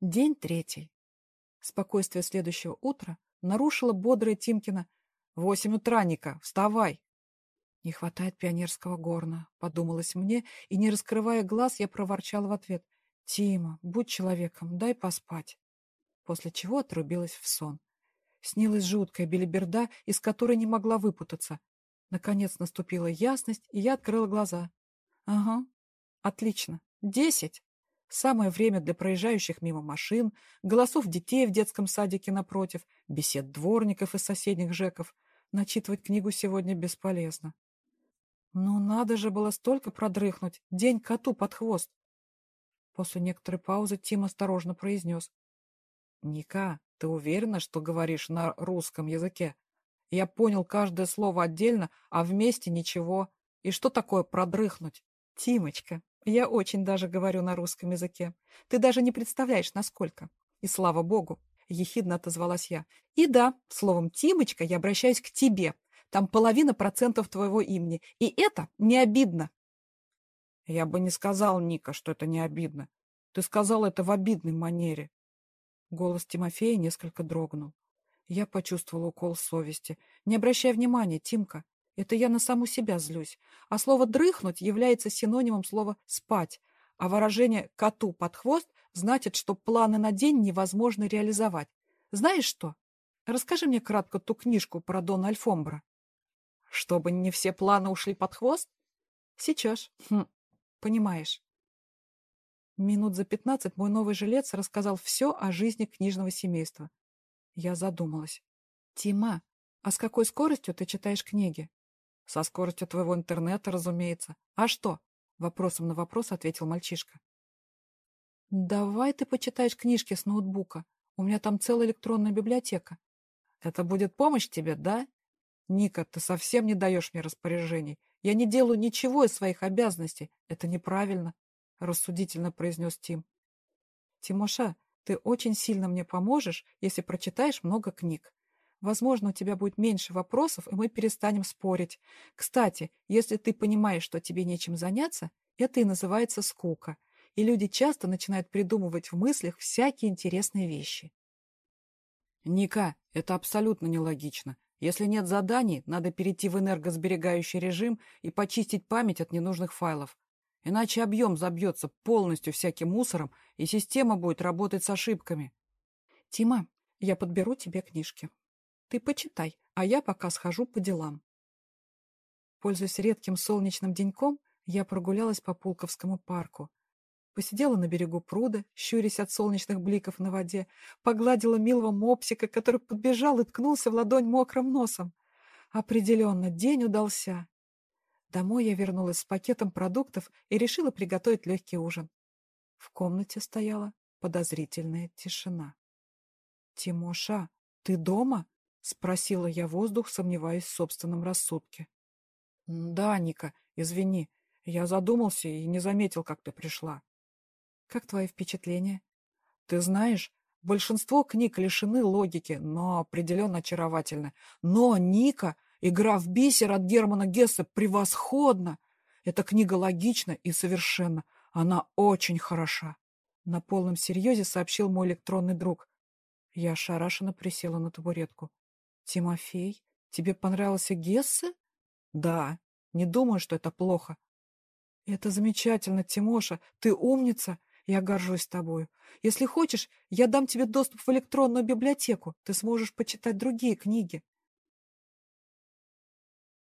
День третий. Спокойствие следующего утра нарушила бодрая Тимкина. «Восемь утра, Ника, вставай!» «Не хватает пионерского горна», — подумалось мне, и, не раскрывая глаз, я проворчала в ответ. «Тима, будь человеком, дай поспать». После чего отрубилась в сон. Снилась жуткая белиберда, из которой не могла выпутаться. Наконец наступила ясность, и я открыла глаза. «Ага, отлично. Десять!» Самое время для проезжающих мимо машин, голосов детей в детском садике напротив, бесед дворников из соседних жеков. Начитывать книгу сегодня бесполезно. Ну, надо же было столько продрыхнуть. День коту под хвост. После некоторой паузы Тим осторожно произнес. «Ника, ты уверена, что говоришь на русском языке? Я понял каждое слово отдельно, а вместе ничего. И что такое продрыхнуть?» «Тимочка, я очень даже говорю на русском языке. Ты даже не представляешь, насколько. И слава богу, ехидно отозвалась я. И да, словом «Тимочка» я обращаюсь к тебе. Там половина процентов твоего имени. И это не обидно. Я бы не сказал, Ника, что это не обидно. Ты сказал это в обидной манере. Голос Тимофея несколько дрогнул. Я почувствовал укол совести. Не обращай внимания, Тимка. Это я на саму себя злюсь. А слово «дрыхнуть» является синонимом слова «спать», а выражение «коту под хвост» значит, что планы на день невозможно реализовать. Знаешь что? Расскажи мне кратко ту книжку про Дона Альфомбра. Чтобы не все планы ушли под хвост? Сейчас. Хм, понимаешь. Минут за пятнадцать мой новый жилец рассказал все о жизни книжного семейства. Я задумалась. Тима, а с какой скоростью ты читаешь книги? Со скоростью твоего интернета, разумеется. А что? Вопросом на вопрос ответил мальчишка. Давай ты почитаешь книжки с ноутбука. У меня там целая электронная библиотека. Это будет помощь тебе, да? Ника, ты совсем не даешь мне распоряжений. Я не делаю ничего из своих обязанностей. Это неправильно, рассудительно произнес Тим. Тимоша, ты очень сильно мне поможешь, если прочитаешь много книг. Возможно, у тебя будет меньше вопросов, и мы перестанем спорить. Кстати, если ты понимаешь, что тебе нечем заняться, это и называется скука. И люди часто начинают придумывать в мыслях всякие интересные вещи. Ника, это абсолютно нелогично. Если нет заданий, надо перейти в энергосберегающий режим и почистить память от ненужных файлов. Иначе объем забьется полностью всяким мусором, и система будет работать с ошибками. Тима, я подберу тебе книжки. Ты почитай, а я пока схожу по делам. Пользуясь редким солнечным деньком, я прогулялась по Пулковскому парку. Посидела на берегу пруда, щурясь от солнечных бликов на воде, погладила милого мопсика, который подбежал и ткнулся в ладонь мокрым носом. Определенно, день удался. Домой я вернулась с пакетом продуктов и решила приготовить легкий ужин. В комнате стояла подозрительная тишина. «Тимоша, ты дома?» — спросила я воздух, сомневаясь в собственном рассудке. — Да, Ника, извини. Я задумался и не заметил, как ты пришла. — Как твои впечатления? — Ты знаешь, большинство книг лишены логики, но определенно очаровательны. Но, Ника, игра в бисер от Германа Гесса превосходна. Эта книга логична и совершенна. Она очень хороша. На полном серьезе сообщил мой электронный друг. Я ошарашенно присела на табуретку. Тимофей, тебе понравился Гессе? Да, не думаю, что это плохо. Это замечательно, Тимоша, ты умница. Я горжусь тобою. Если хочешь, я дам тебе доступ в электронную библиотеку. Ты сможешь почитать другие книги.